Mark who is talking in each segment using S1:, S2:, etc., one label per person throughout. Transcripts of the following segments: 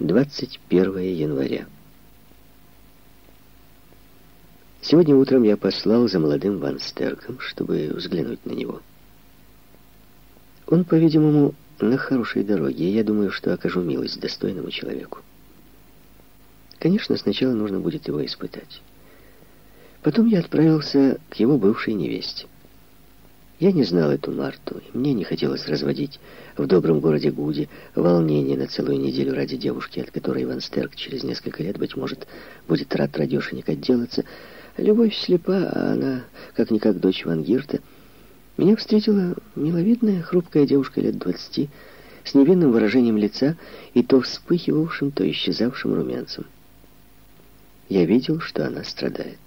S1: 21 января. Сегодня утром я послал за молодым Ван Стерком, чтобы взглянуть на него. Он, по-видимому, на хорошей дороге, и я думаю, что окажу милость достойному человеку. Конечно, сначала нужно будет его испытать. Потом я отправился к его бывшей невесте. Я не знал эту Марту, и мне не хотелось разводить в добром городе Гуди волнение на целую неделю ради девушки, от которой Иван Стерк через несколько лет, быть может, будет рад радешенек отделаться. Любовь слепа, а она, как-никак, дочь Ван Гирта. Меня встретила миловидная, хрупкая девушка лет двадцати, с невинным выражением лица и то вспыхивавшим, то исчезавшим румянцем. Я видел, что она страдает.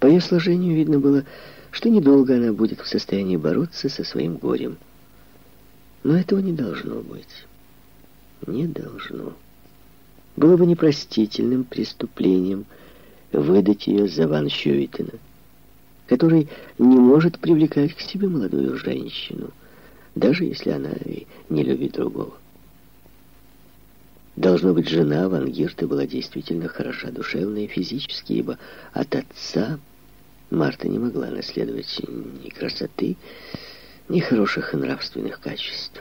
S1: По ее сложению видно было, что недолго она будет в состоянии бороться со своим горем. Но этого не должно быть. Не должно. Было бы непростительным преступлением выдать ее за Ван Щевитина, который не может привлекать к себе молодую женщину, даже если она и не любит другого. Должно быть, жена Ван Гирта была действительно хороша душевно и физически, ибо от отца Марта не могла наследовать ни красоты, ни хороших нравственных качеств.